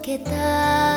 けた。